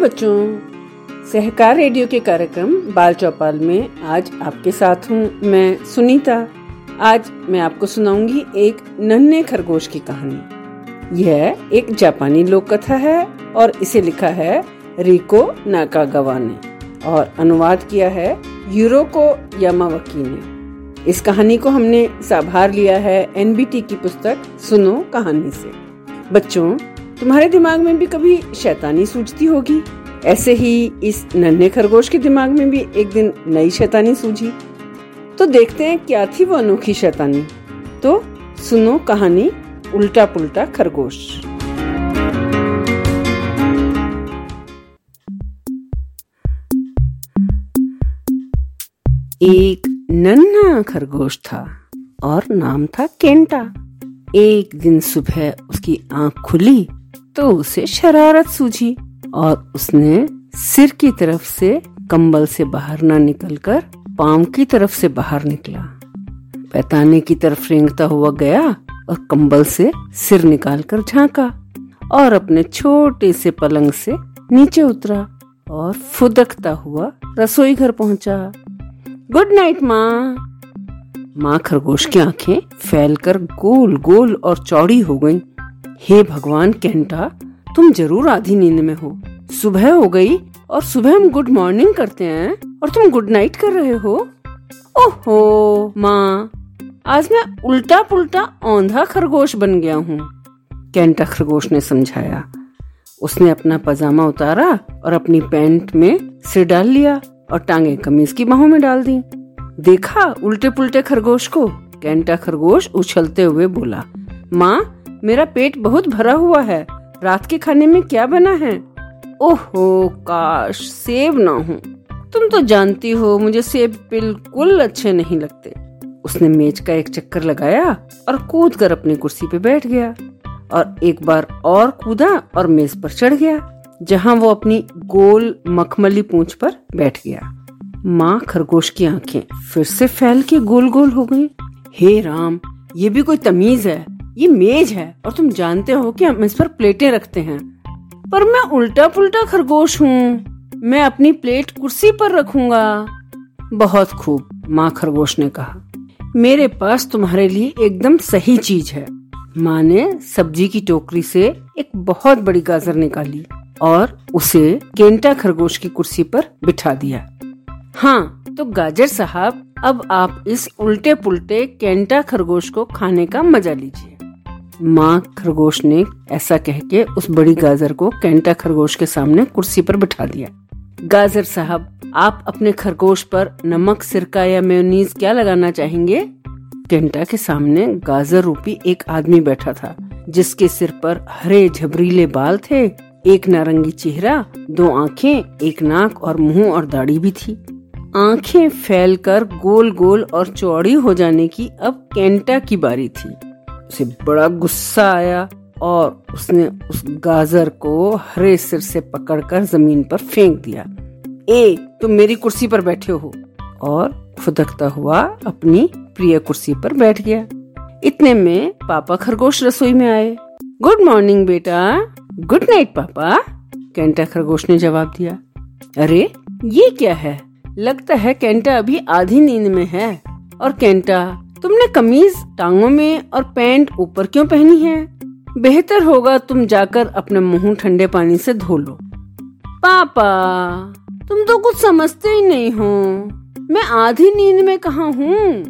बच्चों, सहकार रेडियो के कार्यक्रम बाल चौपाल में आज आपके साथ हूँ मैं सुनीता। आज मैं आपको सुनाऊँगी एक नन्हे खरगोश की कहानी। यह एक जापानी लोक कथा है और इसे लिखा है रिको नाकागवा ने और अनुवाद किया है यूरोको यामावकी ने इस कहानी को हमने साभार लिया है एनबीटी की पुस्तक सुनो कहानी से। बच्चों तुम्हारे दिमाग में भी कभी शैतानी सूझती होगी? ऐसे ही इस नन्हे खरगोश के दिमाग में भी एक दिन नई शैतानी सूझी। तो देखते हैं क्या थी वो अनोखी शैतानी। तो सुनो कहानी उल्टा पुल्टा खरगोश। एक नन्हा खरगोश था और नाम था केंटा। एक दिन सुबह उसकी आँख खुली तो उसे शरारत सूझी और उसने सिर की तरफ़ से कंबल से बाहर ना निकलकर पाँव की तरफ़ से बाहर निकला। पैताने की तरफ़ रेंगता हुआ गया और कंबल से सिर निकालकर झांका और अपने छोटे से पलंग से नीचे उतरा और फुदकता हुआ रसोई घर पहुँचा। गुड नाइट, माँ। माँ खरगोश की आँखें फैलकर गोल गोल और चौड़ी हो गईं। हे भगवान केंटा, तुम ज़रूर आधी नींद में हो। सुबह हो गई और सुबह हम गुड मॉर्निंग करते हैं और तुम गुड नाइट कर रहे हो। ओहो, माँ, आज मैं उल्टा पुल्टा औंधा खरगोश बन गया हूँ, केंटा खरगोश ने समझाया। उसने अपना पजामा उतारा और अपनी पैंट में सिर डाल लिया और टांगे कमीज की बाहों में डाल दी। देखा उल्टे पुल्टे खरगोश को? कैंटा खरगोश उछलते हुए बोला, माँ मेरा पेट बहुत भरा हुआ है। रात के खाने में क्या बना है? ओहो, काश सेब ना हो। तुम तो जानती हो, मुझे सेब बिल्कुल अच्छे नहीं लगते। उसने मेज का एक चक्कर लगाया और कूद कर अपनी कुर्सी पे बैठ गया। और एक बार और कूदा और मेज पर चढ़ गया, जहाँ वो अपनी गोल मखमली पूंछ पर बैठ गया। माँ खरगोश की आँखें फिर से फैल के गोल गोल हो गई। हे राम, ये भी कोई तमीज है। ये मेज है और तुम जानते हो कि हम इस पर प्लेटें रखते हैं। पर मैं उल्टा पुल्टा खरगोश हूँ। मैं अपनी प्लेट कुर्सी पर रखूँगा। बहुत खूब, माँ खरगोश ने कहा। मेरे पास तुम्हारे लिए एकदम सही चीज़ है। माँ ने सब्ज़ी की टोकरी से एक बहुत बड़ी गाजर निकाली और उसे केंटा खरगोश की कुर्सी पर बिठा दिया। हाँ तो गाजर साहब, अब आप इस उल्टे पुल्टे केंटा खरगोश को खाने का मज़ा लीजिए। माँ खरगोश ने ऐसा कह के उस बड़ी गाजर को कैंटा खरगोश के सामने कुर्सी पर बिठा दिया। गाजर साहब, आप अपने खरगोश पर नमक, सिरका या मेयोनीज क्या लगाना चाहेंगे? कैंटा के सामने गाजर रूपी एक आदमी बैठा था, जिसके सिर पर हरे झबरीले बाल थे, एक नारंगी चेहरा, दो आँखें, एक नाक और मुँह और दाढ़ी भी थी। आँखें फैलकर गोल गोल और चौड़ी हो जाने की अब कैंटा की बारी थी। उसे बड़ा गुस्सा आया और उसने उस गाजर को हरे सिर से पकड़कर ज़मीन पर फेंक दिया। ए, तुम मेरी कुर्सी पर बैठे हो। और फुदकता हुआ अपनी प्रिय कुर्सी पर बैठ गया। इतने में पापा खरगोश रसोई में आए। गुड मॉर्निंग बेटा। गुड नाइट पापा। कैंटा खरगोश ने जवाब दिया। अरे, ये क्या है? लगता है कैंटा अभी आधी नींद में है। और कैंटा तुमने कमीज टांगों में और पैंट ऊपर क्यों पहनी है? बेहतर होगा तुम जाकर अपने मुँह ठंडे पानी से धो लो। पापा, तुम तो कुछ समझते ही नहीं हो। मैं आधी नींद में कहा हूँ?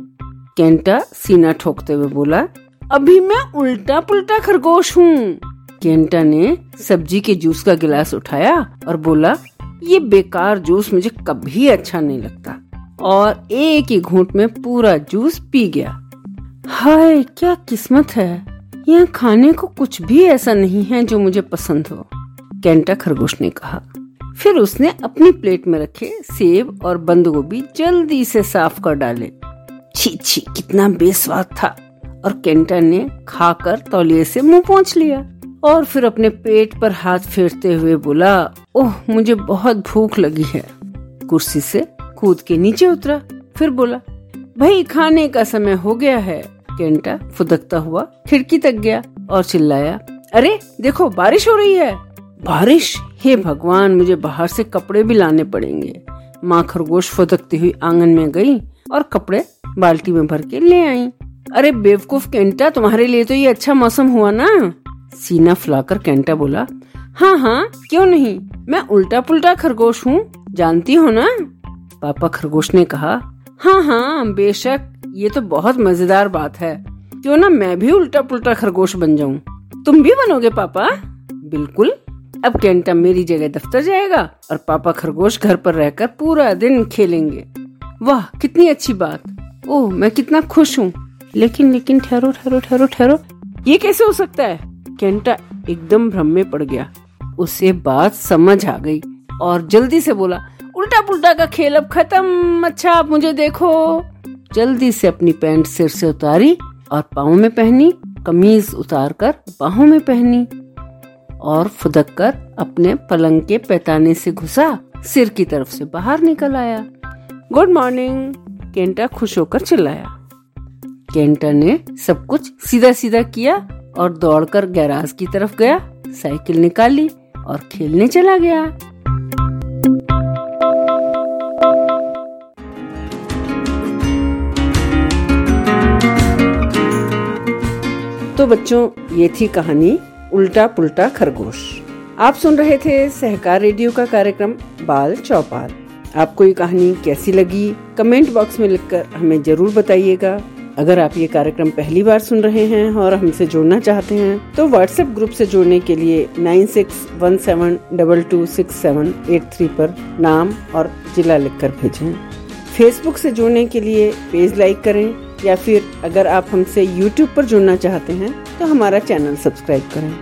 कैंटा सीना ठोकते हुए बोला, अभी मैं उल्टा पुल्टा खरगोश हूँ। केंटा ने सब्ज़ी के जूस का गिलास उठाया और बोला, ये बेकार जूस मुझे कभी अच्छा नहीं लगता। और एक ही घूंट में पूरा जूस पी गया। हाय, क्या किस्मत है? यहाँ खाने को कुछ भी ऐसा नहीं है जो मुझे पसंद हो, कैंटा खरगोश ने कहा। फिर उसने अपनी प्लेट में रखे सेब और बंद गोभी जल्दी से साफ़ कर डाले। छी छी, कितना बेस्वाद था। और कैंटा ने खाकर तौलिए से मुँह पहुँच लिया और फिर अपने पेट पर हाथ फेरते हुए बोला, ओह, मुझे बहुत भूख लगी है। कुर्सी से कूद के नीचे उतरा, फिर बोला, भाई, खाने का समय हो गया है। केंटा फुदकता हुआ खिड़की तक गया और चिल्लाया, अरे, देखो, बारिश हो रही है। बारिश? हे भगवान, मुझे बाहर से कपड़े भी लाने पड़ेंगे। माँ खरगोश फुदकती हुई आँगन में गई और कपड़े बाल्टी में भर के ले आई। अरे, बेवकूफ़ केंटा, तुम्हारे लिए तो ये अच्छा मौसम हुआ ना? सीना फुलाकर केंटा बोला हाँ हाँ क्यों नहीं? मैं उल्टा पुल्टा खरगोश हूँ, जानती हो ना? पापा खरगोश ने कहा हाँ हाँ बेशक, ये तो बहुत मज़ेदार बात है। क्यों ना मैं भी उल्टा पुल्टा खरगोश बन जाऊँ? तुम भी बनोगे, पापा? बिल्कुल। अब केंटा मेरी जगह दफ्तर जाएगा और पापा खरगोश घर पर रहकर पूरा दिन खेलेंगे। वाह, कितनी अच्छी बात। ओह, मैं कितना खुश हूँ। लेकिन लेकिन, ठहरो ठहरो ठहरो ठहरो। ये कैसे हो सकता है? केंटा एकदम भ्रम में पड़ गया। उसे बात समझ आ गई और जल्दी से बोला उल्टा पुल्टा का खेल अब खत्म। अच्छा आप मुझे देखो। जल्दी से अपनी पैंट सिर से उतारी और पाओ में पहनी, कमीज उतार कर बाहों में पहनी और फुदक कर अपने पलंग के पैताने से घुसा, सिर की तरफ़ से बाहर निकल आया। गुड मॉर्निंग, केंटा खुश होकर चिल्लाया। केंटर ने सब कुछ सीधा सीधा किया और दौड़कर गैराज की तरफ़ गया, साइकिल निकाली और खेलने चला गया। बच्चों, ये थी कहानी उल्टा पुल्टा खरगोश। आप सुन रहे थे सहकार रेडियो का कार्यक्रम बाल चौपाल। आपको ये कहानी कैसी लगी? कमेंट बॉक्स में लिखकर हमें ज़रूर बताइएगा। अगर आप ये कार्यक्रम पहली बार सुन रहे हैं और हमसे जुड़ना चाहते हैं तो व्हाट्सएप ग्रुप से जुड़ने के लिए nine six one seven double two six seven eight three पर नाम और जिला लिखकर भेजें। फेसबुक से जुड़ने के लिए पेज लाइक करें या फिर अगर आप हमसे यूट्यूब पर जुड़ना चाहते हैं तो हमारा चैनल सब्सक्राइब करें।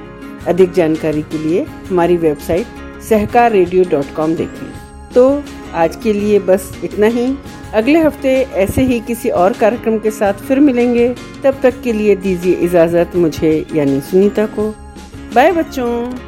अधिक जानकारी के लिए हमारी website Sahkar radio dot com देखें। तो आज के लिए बस इतना ही। अगले हफ़्ते ऐसे ही किसी और कार्यक्रम के साथ फिर मिलेंगे। तब तक के लिए दीजिए इजाज़त मुझे यानी सुनीता को। बाय बच्चों।